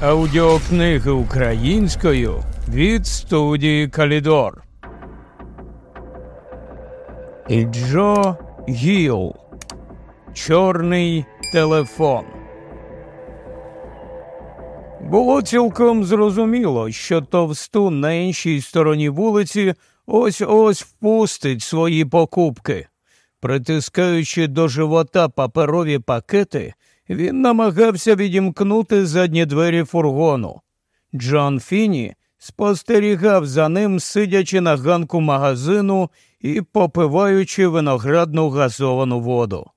Аудіокниги українською від студії Калідор. І Джо Гіл. Чорний телефон. Було цілком зрозуміло, що товстун на іншій стороні вулиці ось ось впустить свої покупки. Притискаючи до живота паперові пакети, він намагався відімкнути задні двері фургону. Джон Фіні спостерігав за ним, сидячи на ганку магазину і попиваючи виноградну газовану воду.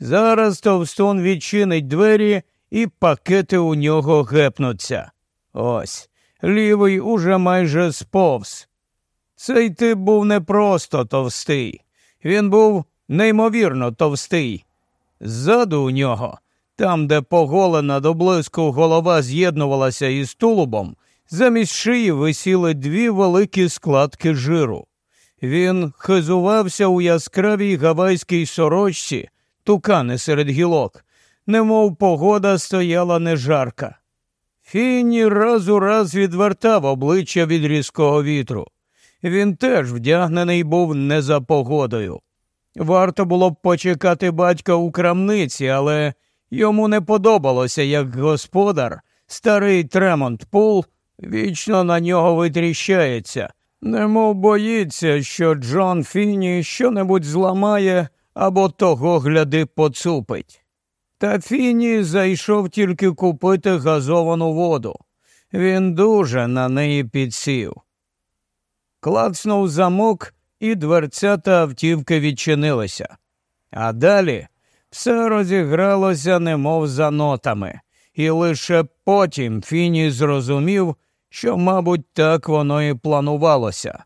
Зараз Товстон відчинить двері, і пакети у нього гепнуться. Ось, лівий уже майже сповз. Цей тип був не просто товстий, він був неймовірно товстий. Ззаду у нього там, де поголена до блиску голова з'єднувалася із тулубом, замість шиї висіли дві великі складки жиру. Він хизувався у яскравій гавайській сорочці, тукани серед гілок, немов погода стояла не жарка. Фіні раз у раз відвертав обличчя від різкого вітру. Він теж вдягнений був не за погодою. Варто було б почекати батька у крамниці, але Йому не подобалося, як господар, старий Тремонт Пул, вічно на нього витріщається, немов боїться, що Джон Фіні щонебудь зламає або того гляди поцупить. Та Фіні зайшов тільки купити газовану воду. Він дуже на неї підсів. Клацнув замок, і дверцята автівки відчинилися. А далі все розігралося, немов за нотами, і лише потім Фіні зрозумів, що, мабуть, так воно і планувалося.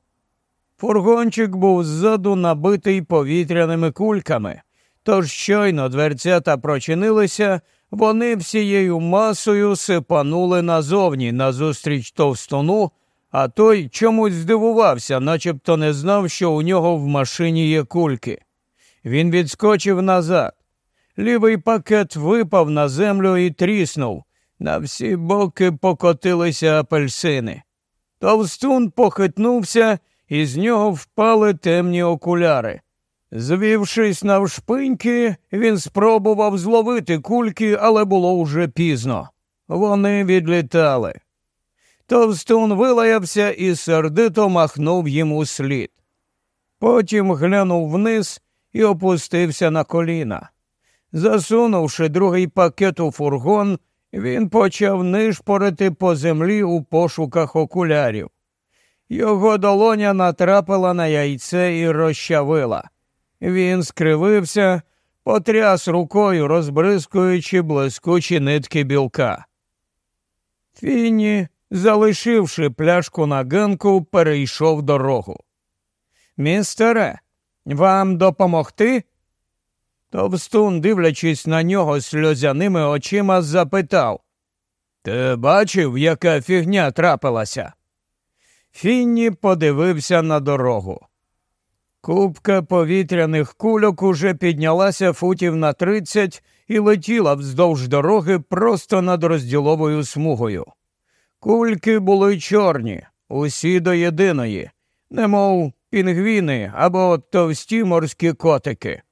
Фургончик був ззаду набитий повітряними кульками, тож щойно дверцята прочинилися, вони всією масою сипанули назовні назустріч товстону, а той чомусь здивувався, начебто не знав, що у нього в машині є кульки. Він відскочив назад. Лівий пакет випав на землю і тріснув. На всі боки покотилися апельсини. Товстун похитнувся, і з нього впали темні окуляри. Звівшись навшпиньки, він спробував зловити кульки, але було уже пізно. Вони відлітали. Товстун вилаявся і сердито махнув йому слід. Потім глянув вниз і опустився на коліна. Засунувши другий пакет у фургон, він почав нишпорити по землі у пошуках окулярів. Його долоня натрапила на яйце і розчавила. Він скривився, потряс рукою, розбризкуючи блискучі нитки білка. Фіні, залишивши пляшку на ганку, перейшов дорогу. Містере, вам допомогти? Товстун, дивлячись на нього сльозяними очима, запитав Ти бачив, яка фігня трапилася? Фінні подивився на дорогу. Купка повітряних кульок уже піднялася футів на тридцять і летіла вздовж дороги просто над розділовою смугою. Кульки були чорні, усі до єдиної, немов пінгвіни або товсті морські котики.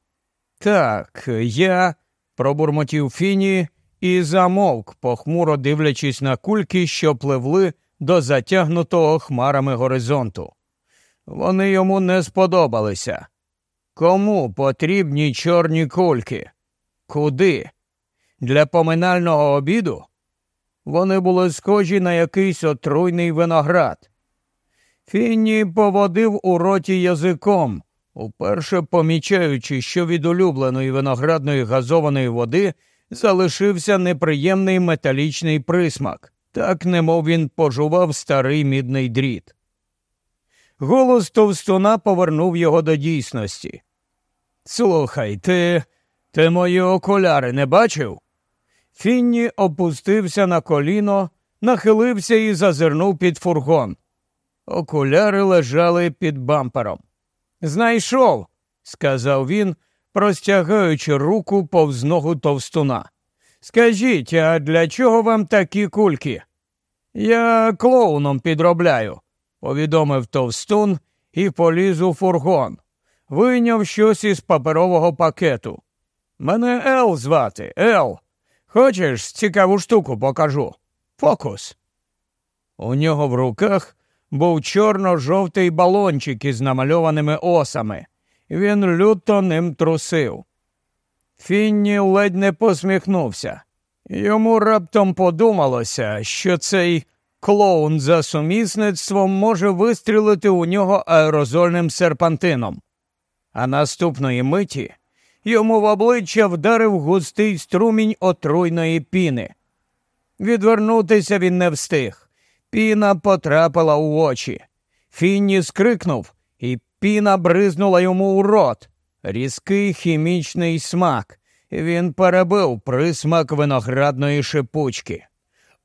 Так, я, пробурмотів Фіні і замовк, похмуро дивлячись на кульки, що пливли до затягнутого хмарами горизонту. Вони йому не сподобалися. Кому потрібні чорні кульки? Куди? Для поминального обіду? Вони були схожі на якийсь отруйний виноград. Фінні поводив у роті язиком, уперше помічаючи, що від улюбленої виноградної газованої води залишився неприємний металічний присмак, так немов він пожував старий мідний дріт. Голос товстуна повернув його до дійсності. Слухай, ти ти мої окуляри не бачив? Фінні опустився на коліно, нахилився і зазирнув під фургон. Окуляри лежали під бампером. Знайшов, сказав він, простягаючи руку повз ногу товстуна. Скажіть, а для чого вам такі кульки? Я клоуном підробляю, повідомив товстун і поліз у фургон. Вийняв щось із паперового пакету. Мене Ел звати, Ел. Хочеш, цікаву штуку покажу. Фокус. У нього в руках був чорно-жовтий балончик із намальованими осами. Він люто ним трусив. Фінні ледь не посміхнувся. Йому раптом подумалося, що цей клоун за сумісництвом може вистрілити у нього аерозольним серпантином. А наступної миті йому в обличчя вдарив густий струмінь отруйної піни. Відвернутися він не встиг. Піна потрапила у очі. Фінні скрикнув, і піна бризнула йому у рот. Різкий хімічний смак. Він перебив присмак виноградної шипучки.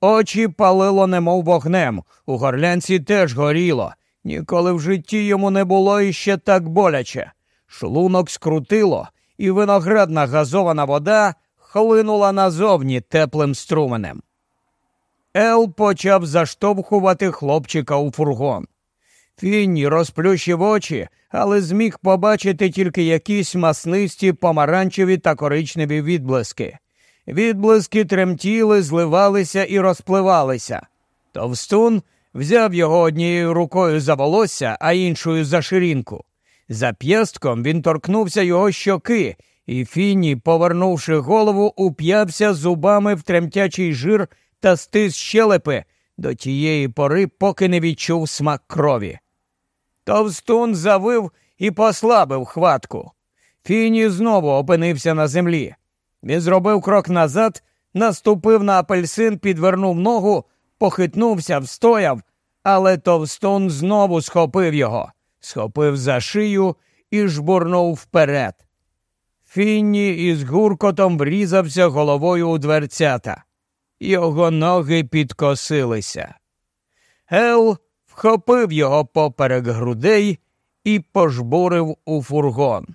Очі палило, немов вогнем, у горлянці теж горіло. Ніколи в житті йому не було іще так боляче. Шлунок скрутило, і виноградна газована вода хлинула назовні теплим струменем. Ел почав заштовхувати хлопчика у фургон. Фінні розплющив очі, але зміг побачити тільки якісь маснисті помаранчеві та коричневі відблиски. Відблиски тремтіли, зливалися і розпливалися. Товстун взяв його однією рукою за волосся, а іншою за ширинку. За п'ястком він торкнувся його щоки, і Фінні, повернувши голову, уп'явся зубами в тремтячий жир та стис щелепи до тієї пори, поки не відчув смак крові. Товстун завив і послабив хватку. Фіні знову опинився на землі. Він зробив крок назад, наступив на апельсин, підвернув ногу, похитнувся, встояв, але товстун знову схопив його, схопив за шию і жбурнув вперед. Фінні із гуркотом врізався головою у дверцята. Його ноги підкосилися. Ел вхопив його поперек грудей і пожбурив у фургон.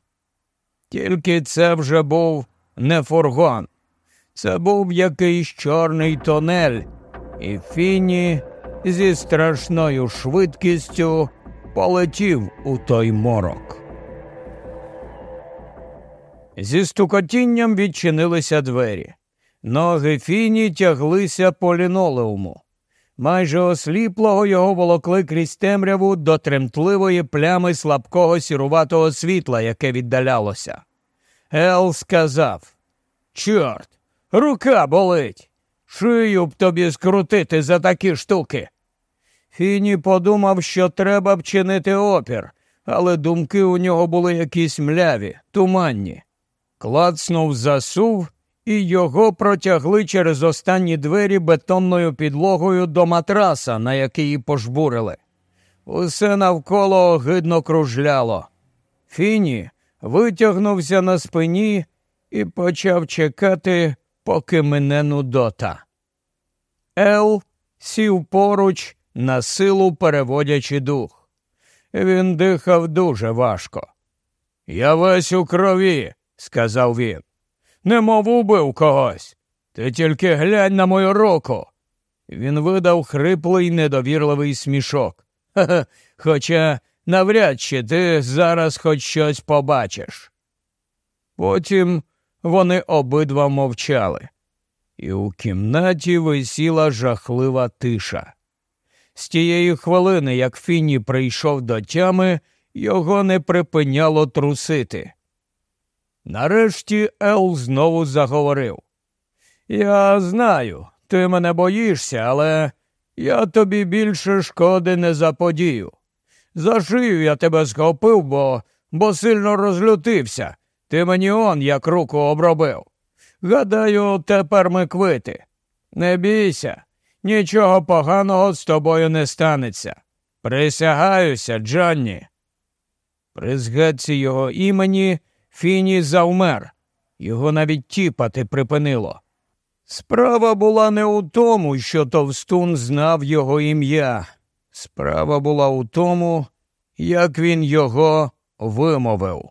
Тільки це вже був не фургон, це був якийсь чорний тонель, і Фіні зі страшною швидкістю полетів у той морок. Зі стукотінням відчинилися двері. Ноги Фіні тяглися по лінолеуму. Майже осліплого його волокли крізь темряву до тремтливої плями слабкого сіруватого світла, яке віддалялося. Ел сказав Чорт, рука болить. Шию б тобі скрутити за такі штуки. Фіні подумав, що треба вчинити опір, але думки у нього були якісь мляві, туманні. Клацнув засув і його протягли через останні двері бетонною підлогою до матраса, на який пожбурили. Усе навколо огидно кружляло. Фіні витягнувся на спині і почав чекати, поки мене нудота. Ел сів поруч, на силу переводячи дух. Він дихав дуже важко. Я весь у крові, сказав він немов убив когось. Ти тільки глянь на мою руку. Він видав хриплий недовірливий смішок. Ха хоча навряд чи ти зараз хоч щось побачиш. Потім вони обидва мовчали, і у кімнаті висіла жахлива тиша. З тієї хвилини, як Фіні прийшов до тями, його не припиняло трусити. Нарешті Ел знову заговорив. Я знаю, ти мене боїшся, але я тобі більше шкоди не заподію. За шию я тебе схопив, бо бо сильно розлютився. Ти мені он як руку обробив. Гадаю, тепер ми квити. Не бійся, нічого поганого з тобою не станеться. Присягаюся, Джонні. При згадці його імені. Фіні завмер, його навіть тіпати припинило. Справа була не у тому, що Товстун знав його ім'я. Справа була у тому, як він його вимовив.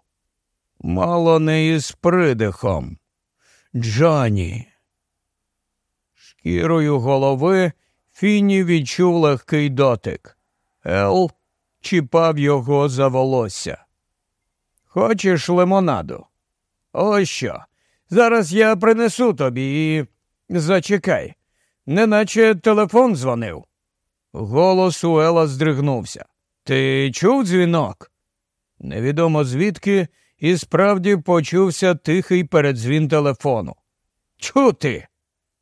Мало не із придихом. Джоні, Шкірою голови Фіні відчув легкий дотик. Ел чіпав його за волосся. Хочеш лимонаду? Ось що. Зараз я принесу тобі і зачекай, неначе телефон дзвонив. Голос у Ела здригнувся. Ти чув дзвінок? Невідомо звідки і справді почувся тихий передзвін телефону. Чути?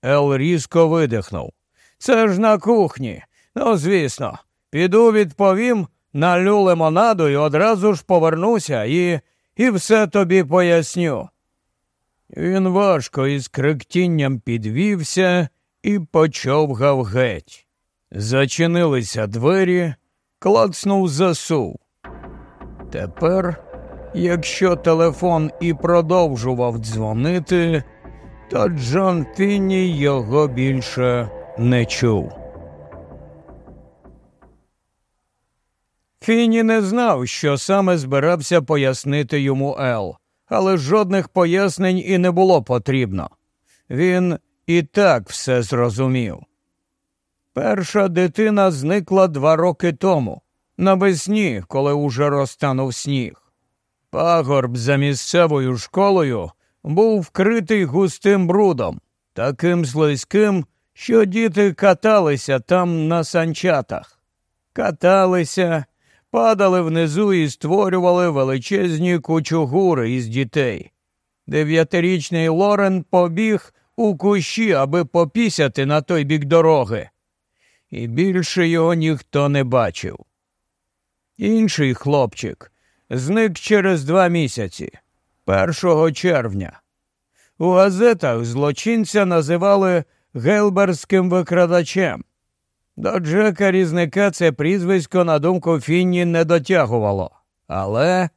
Ел різко видихнув. Це ж на кухні. Ну, звісно, піду відповім, налю лимонаду і одразу ж повернуся і і все тобі поясню. Він важко із кректінням підвівся і почовгав геть. Зачинилися двері, клацнув засув. Тепер, якщо телефон і продовжував дзвонити, то Джон Фінні його більше не чув. Фіні не знав, що саме збирався пояснити йому Ел, але жодних пояснень і не було потрібно. Він і так все зрозумів. Перша дитина зникла два роки тому, навесні, коли уже розтанув сніг. Пагорб за місцевою школою був вкритий густим брудом, таким слизьким, що діти каталися там на санчатах, каталися, падали внизу і створювали величезні кучугури із дітей. Дев'ятирічний Лорен побіг у кущі, аби попісяти на той бік дороги, і більше його ніхто не бачив. Інший хлопчик зник через два місяці, 1 червня. У газетах злочинця називали гелберським викрадачем. До Джека різника це прізвисько, на думку Фінні, не дотягувало. Але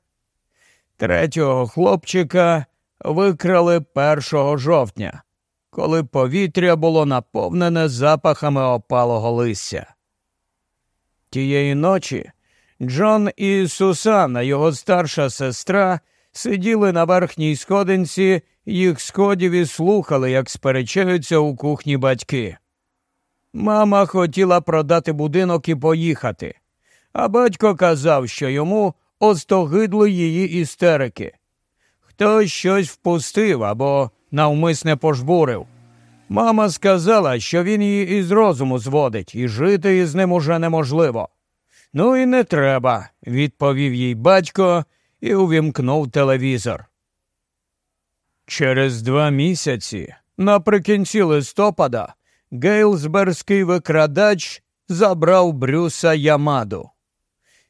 третього хлопчика викрали 1 жовтня, коли повітря було наповнене запахами опалого листя. Тієї ночі Джон і Сусанна, його старша сестра, сиділи на верхній сходинці, їх сходів і слухали, як сперечаються у кухні батьки. Мама хотіла продати будинок і поїхати, а батько казав, що йому остогидли її істерики. Хтось щось впустив або навмисне пожбурив. Мама сказала, що він її із розуму зводить, і жити із ним уже неможливо. Ну і не треба, відповів їй батько і увімкнув телевізор. Через два місяці, наприкінці листопада, гейлсберський викрадач забрав Брюса Ямаду.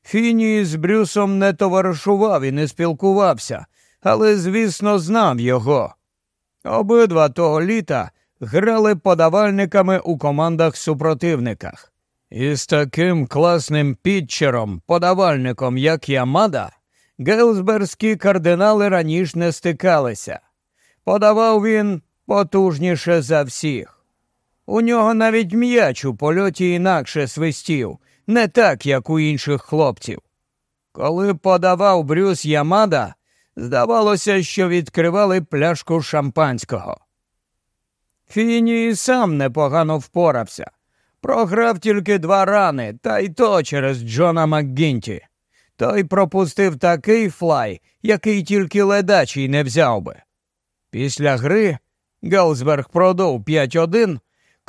Фіні з Брюсом не товаришував і не спілкувався, але, звісно, знав його. Обидва того літа грали подавальниками у командах супротивниках. І з таким класним підчером, подавальником, як Ямада, гейлсберські кардинали раніше не стикалися. Подавав він потужніше за всіх. У нього навіть м'яч у польоті інакше свистів, не так, як у інших хлопців. Коли подавав Брюс Ямада, здавалося, що відкривали пляшку шампанського. Фіні і сам непогано впорався. Програв тільки два рани, та й то через Джона Макгінті. Той пропустив такий флай, який тільки ледачий не взяв би. Після гри Гелсберг продав 5-1,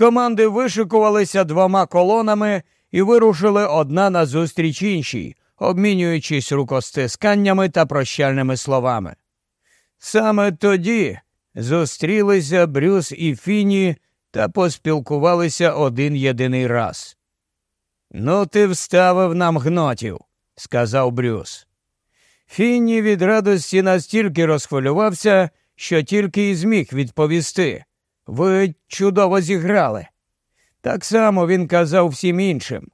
команди вишикувалися двома колонами і вирушили одна назустріч іншій, обмінюючись рукостисканнями та прощальними словами. Саме тоді зустрілися Брюс і Фіні та поспілкувалися один єдиний раз. Ну, ти вставив нам гнотів, сказав Брюс. Фінні від радості настільки розхвилювався, що тільки й зміг відповісти. Ви чудово зіграли. Так само він казав всім іншим.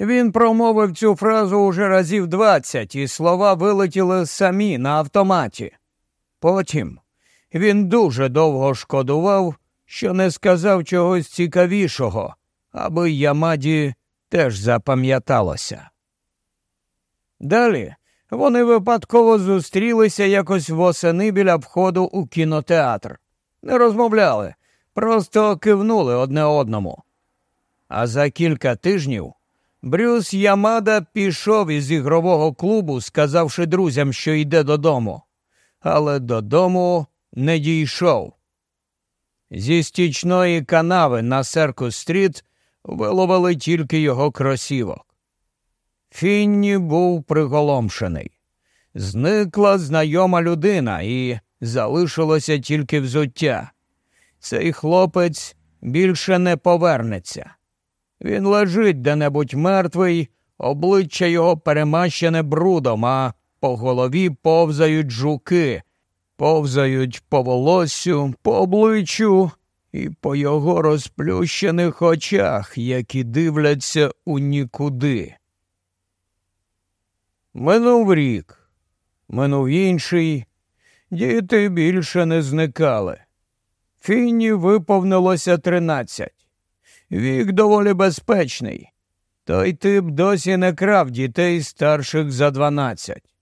Він промовив цю фразу уже разів двадцять, і слова вилетіли самі на автоматі. Потім він дуже довго шкодував, що не сказав чогось цікавішого, аби Ямаді теж запам'яталося. Далі вони випадково зустрілися якось восени біля входу у кінотеатр. Не розмовляли, просто кивнули одне одному. А за кілька тижнів Брюс Ямада пішов із ігрового клубу, сказавши друзям, що йде додому, але додому не дійшов. Зі стічної канави на Серкус стріт виловили тільки його кросівок. Фінні був приголомшений. Зникла знайома людина і залишилося тільки взуття. Цей хлопець більше не повернеться. Він лежить де-небудь мертвий, обличчя його перемащене брудом, а по голові повзають жуки, повзають по волоссю, по обличчю і по його розплющених очах, які дивляться у нікуди. Минув рік, минув інший, діти більше не зникали. Фіні виповнилося тринадцять. Вік доволі безпечний. Той тип досі не крав дітей старших за дванадцять.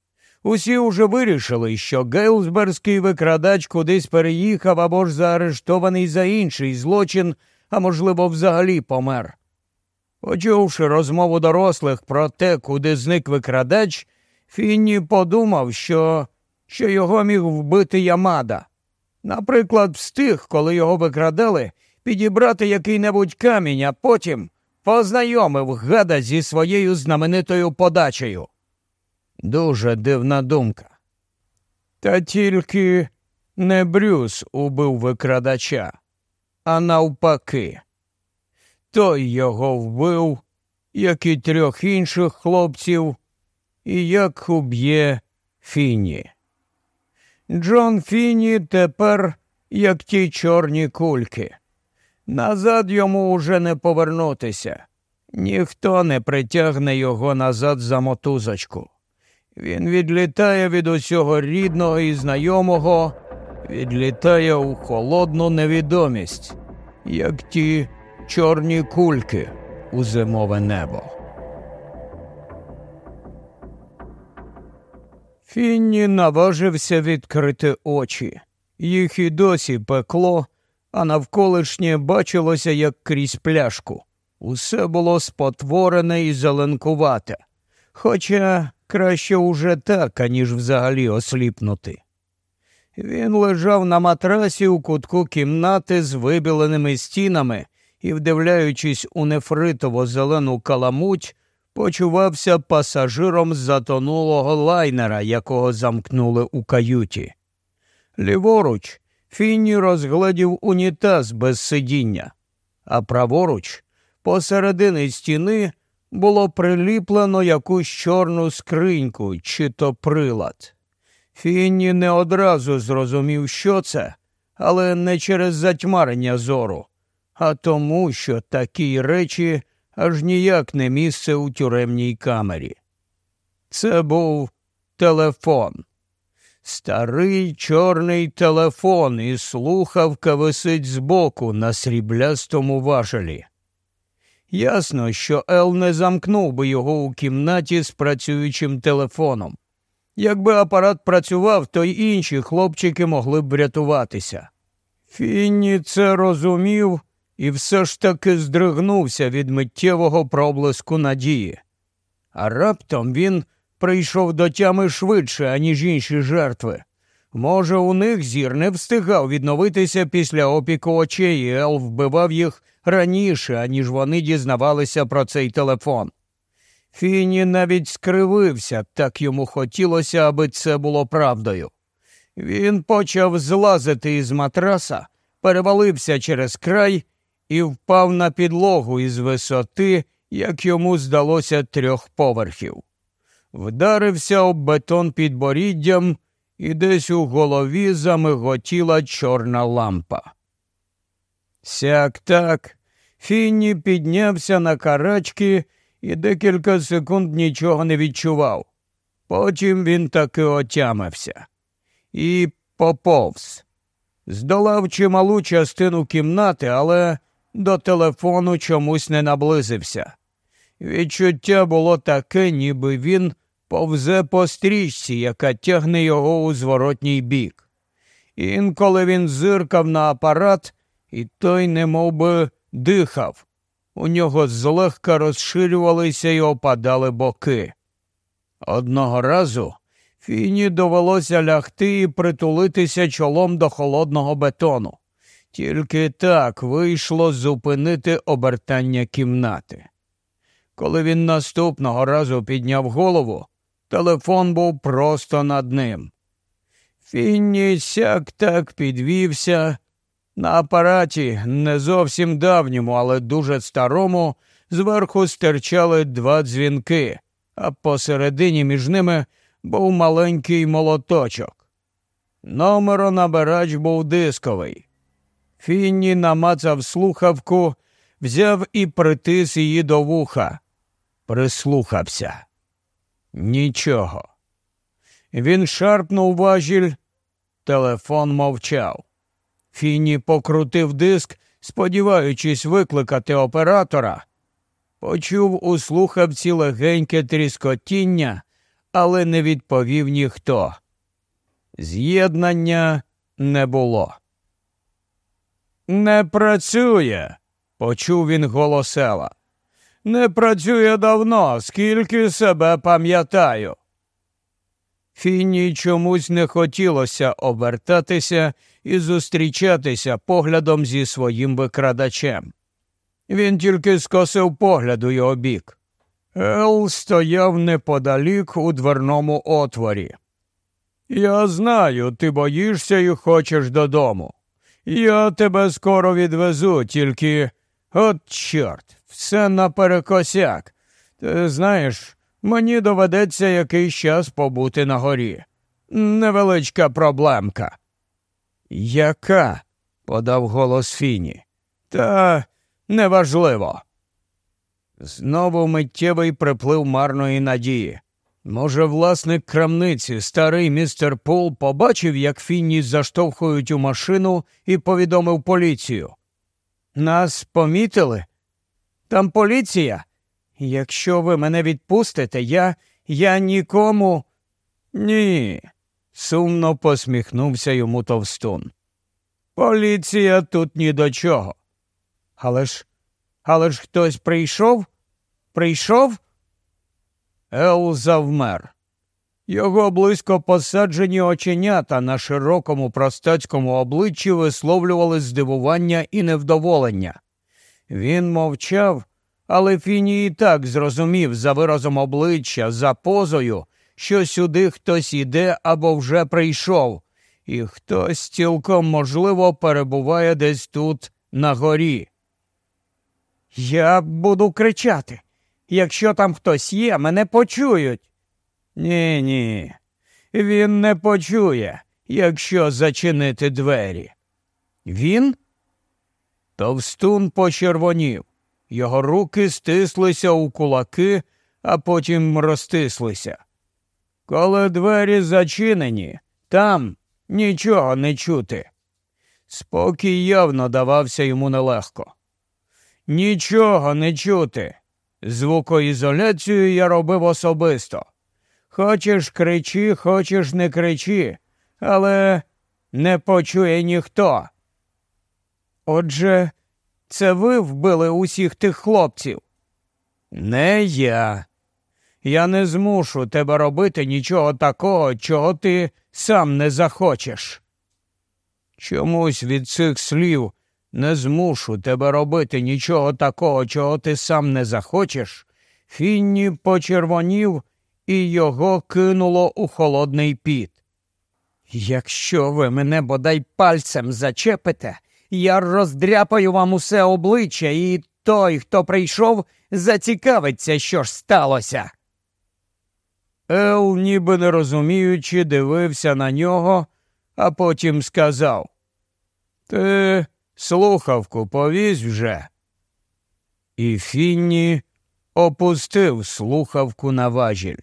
Усі уже вирішили, що Гейлсберзький викрадач кудись переїхав або ж заарештований за інший злочин, а можливо, взагалі помер. Почувши розмову дорослих про те, куди зник викрадач, Фінні подумав, що що його міг вбити Ямада. Наприклад, встиг, коли його викрадали, підібрати який-небудь камінь, а потім познайомив гада зі своєю знаменитою подачею. Дуже дивна думка. Та тільки не Брюс убив викрадача, а навпаки. Той його вбив, як і трьох інших хлопців, і як уб'є Фіні. Джон Фіні тепер як ті чорні кульки. Назад йому уже не повернутися. Ніхто не притягне його назад за мотузочку. Він відлітає від усього рідного і знайомого, відлітає у холодну невідомість, як ті чорні кульки у зимове небо. Фінні наважився відкрити очі. Їх і досі пекло, а навколишнє бачилося, як крізь пляшку. Усе було спотворене і зеленкувате, хоча краще уже так, аніж взагалі осліпнути. Він лежав на матрасі у кутку кімнати з вибіленими стінами і, вдивляючись у нефритово зелену каламуть, почувався пасажиром затонулого лайнера, якого замкнули у каюті. Ліворуч Фінні розгледів унітаз без сидіння, а праворуч, посередині стіни, було приліплено якусь чорну скриньку чи то прилад. Фінні не одразу зрозумів, що це, але не через затьмарення зору, а тому, що такі речі аж ніяк не місце у тюремній камері. Це був телефон. Старий чорний телефон і слухавка висить збоку на сріблястому важелі. Ясно, що Ел не замкнув би його у кімнаті з працюючим телефоном. Якби апарат працював, то й інші хлопчики могли б врятуватися. Фінні це розумів і все ж таки здригнувся від миттєвого проблиску надії. А раптом він прийшов до тями швидше, аніж інші жертви. Може, у них зір не встигав відновитися після опіку очей, і Ел вбивав їх раніше, аніж вони дізнавалися про цей телефон. Фіні навіть скривився, так йому хотілося, аби це було правдою. Він почав злазити із матраса, перевалився через край і впав на підлогу із висоти, як йому здалося, трьох поверхів. Вдарився об бетон під боріддям, і десь у голові замиготіла чорна лампа. Сяк так, Фінні піднявся на карачки і декілька секунд нічого не відчував. Потім він таки отямився і поповз. Здолав чималу частину кімнати, але до телефону чомусь не наблизився. Відчуття було таке, ніби він повзе по стрічці, яка тягне його у зворотній бік. Інколи він зиркав на апарат і той немов би дихав. У нього злегка розширювалися і опадали боки. Одного разу Фіні довелося лягти і притулитися чолом до холодного бетону. Тільки так вийшло зупинити обертання кімнати. Коли він наступного разу підняв голову, телефон був просто над ним. Фінні сяк так підвівся. На апараті, не зовсім давньому, але дуже старому, зверху стирчали два дзвінки, а посередині між ними був маленький молоточок. Номеронабирач був дисковий. Фінні намацав слухавку, взяв і притис її до вуха. Прислухався. Нічого. Він шарпнув важіль, телефон мовчав. Фіні покрутив диск, сподіваючись викликати оператора. Почув у слухавці легеньке тріскотіння, але не відповів ніхто. З'єднання не було. Не працює, почув він голосела. Не працює давно, скільки себе пам'ятаю. Фіні чомусь не хотілося обертатися і зустрічатися поглядом зі своїм викрадачем. Він тільки скосив погляд у його бік. Ел стояв неподалік у дверному отворі. Я знаю, ти боїшся і хочеш додому. Я тебе скоро відвезу, тільки от чорт, все наперекосяк. Ти знаєш, мені доведеться якийсь час побути на горі. Невеличка проблемка. Яка? подав голос Фіні. Та неважливо. Знову миттєвий приплив марної надії. Може, власник крамниці, старий містер Пол, побачив, як Фінні заштовхують у машину і повідомив поліцію. Нас помітили? Там поліція? Якщо ви мене відпустите, я я нікому. Ні, сумно посміхнувся йому товстун. Поліція тут ні до чого. Але ж, але ж хтось прийшов? Прийшов? Ел завмер. Його близько посаджені оченята на широкому простацькому обличчі висловлювали здивування і невдоволення. Він мовчав, але Фіні і так зрозумів за виразом обличчя, за позою, що сюди хтось іде або вже прийшов, і хтось цілком можливо перебуває десь тут на горі. Я буду кричати. Якщо там хтось є, мене почують. Ні, ні, він не почує, якщо зачинити двері. Він? Товстун почервонів. Його руки стислися у кулаки, а потім розтислися. Коли двері зачинені, там нічого не чути. Спокій явно давався йому нелегко. Нічого не чути. Звукоізоляцію я робив особисто. Хочеш кричи, хочеш не кричи, але не почує ніхто. Отже, це ви вбили усіх тих хлопців? Не я. Я не змушу тебе робити нічого такого, чого ти сам не захочеш. Чомусь від цих слів не змушу тебе робити нічого такого, чого ти сам не захочеш. Фінні почервонів і його кинуло у холодний піт. Якщо ви мене бодай пальцем зачепите, я роздряпаю вам усе обличчя, і той, хто прийшов, зацікавиться, що ж сталося. Ел, ніби не розуміючи, дивився на нього, а потім сказав Ти слухавку повізь вже. І Фінні опустив слухавку на важіль.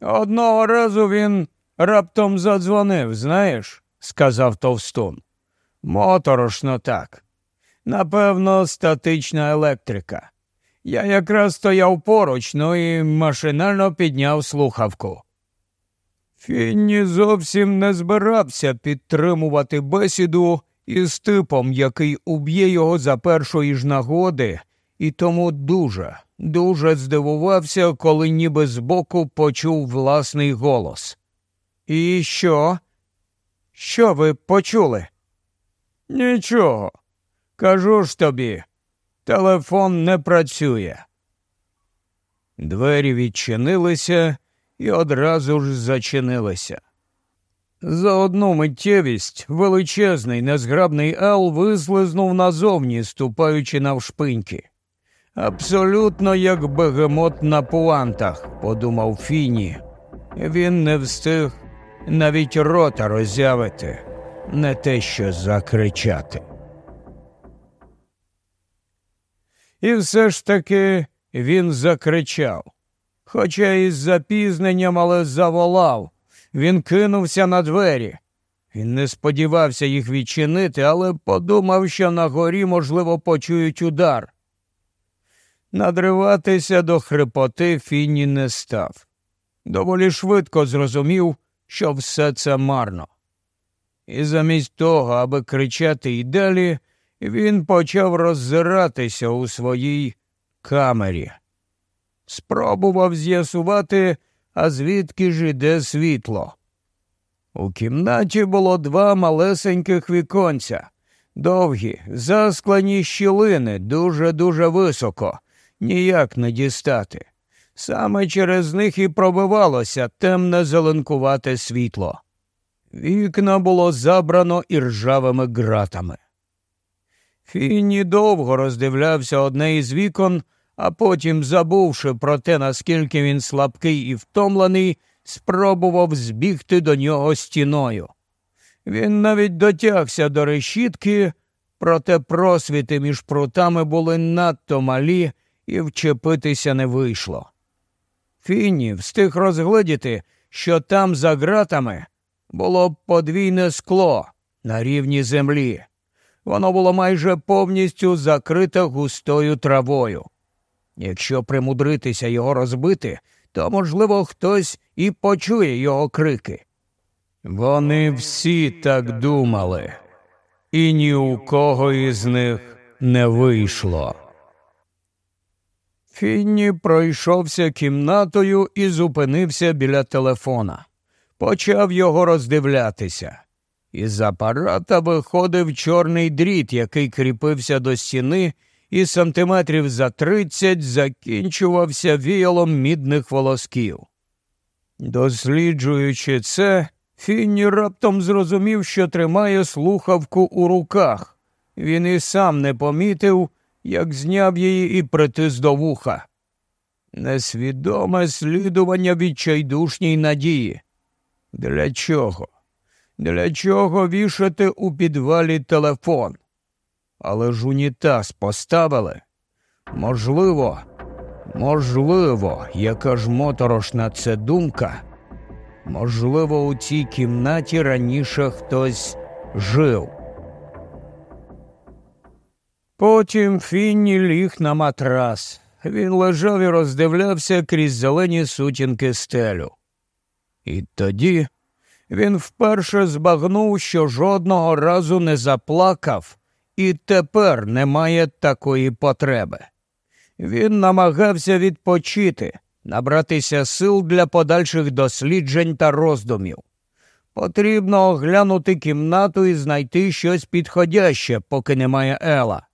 Одного разу він раптом задзвонив, знаєш, сказав Товстун. Моторошно так. Напевно, статична електрика. Я якраз стояв поруч, ну і машинально підняв слухавку. Фінні зовсім не збирався підтримувати бесіду із типом, який уб'є його за першої ж нагоди, і тому дуже, дуже здивувався, коли ніби збоку почув власний голос. І що? Що ви почули? Нічого. Кажу ж тобі, телефон не працює. Двері відчинилися і одразу ж зачинилися. За одну миттєвість величезний незграбний Ел вислизнув назовні, ступаючи навшпиньки. Абсолютно як бегемот на пуантах, подумав Фіні. Він не встиг навіть рота роззявити, не те що закричати. І все ж таки він закричав, хоча із запізненням, але заволав. Він кинувся на двері. Він не сподівався їх відчинити, але подумав, що на горі, можливо, почують удар. Надриватися до хрипоти Фінні не став. Доволі швидко зрозумів, що все це марно. І замість того, аби кричати й далі, він почав роззиратися у своїй камері. Спробував з'ясувати, а звідки ж іде світло. У кімнаті було два малесеньких віконця, довгі, засклані щілини, дуже дуже високо, ніяк не дістати. Саме через них і пробивалося темне зеленкувате світло. Вікна було забрано іржавими ґратами. Фінні довго роздивлявся одне із вікон, а потім, забувши про те, наскільки він слабкий і втомлений, спробував збігти до нього стіною. Він навіть дотягся до решітки, проте просвіти між прутами були надто малі і вчепитися не вийшло. Фінні встиг розгледіти, що там за ґратами було подвійне скло на рівні землі. Воно було майже повністю закрите густою травою. Якщо примудритися його розбити, то, можливо, хтось і почує його крики. Вони всі так думали, і ні у кого із них не вийшло. Фінні пройшовся кімнатою і зупинився біля телефона. Почав його роздивлятися. Із апарата виходив чорний дріт, який кріпився до стіни, і сантиметрів за тридцять закінчувався віялом мідних волосків. Досліджуючи це, Фінні раптом зрозумів, що тримає слухавку у руках. Він і сам не помітив, як зняв її і притис до вуха. Несвідоме слідування відчайдушній надії. Для чого? Для чого вішати у підвалі телефон? Але ж унітаз поставили. Можливо, можливо, яка ж моторошна це думка. Можливо, у цій кімнаті раніше хтось жив. Потім Фінні ліг на матрас. Він лежав і роздивлявся крізь зелені сутінки стелю. І тоді він вперше збагнув, що жодного разу не заплакав, і тепер немає такої потреби. Він намагався відпочити, набратися сил для подальших досліджень та роздумів. Потрібно оглянути кімнату і знайти щось підходяще, поки немає Ела.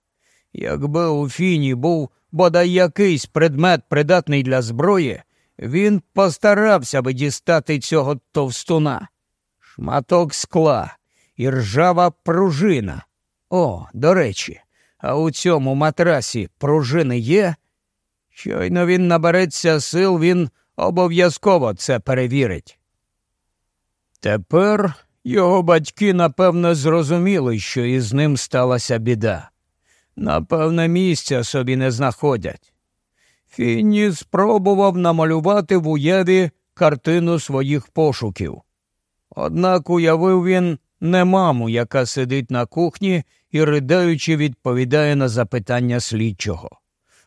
Якби у Фіні був бодай якийсь предмет, придатний для зброї, він постарався би дістати цього товстуна. Шматок скла і ржава пружина. О, до речі, а у цьому матрасі пружини є? Щойно він набереться сил, він обов'язково це перевірить. Тепер його батьки напевно зрозуміли, що із ним сталася біда. Напевне, місця собі не знаходять. Фінні спробував намалювати в уяві картину своїх пошуків. Однак уявив він не маму, яка сидить на кухні і, ридаючи, відповідає на запитання слідчого.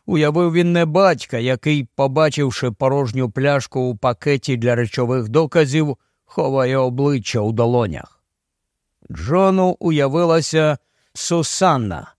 Уявив він не батька, який, побачивши порожню пляшку у пакеті для речових доказів, ховає обличчя у долонях. Джону уявилася Сусанна,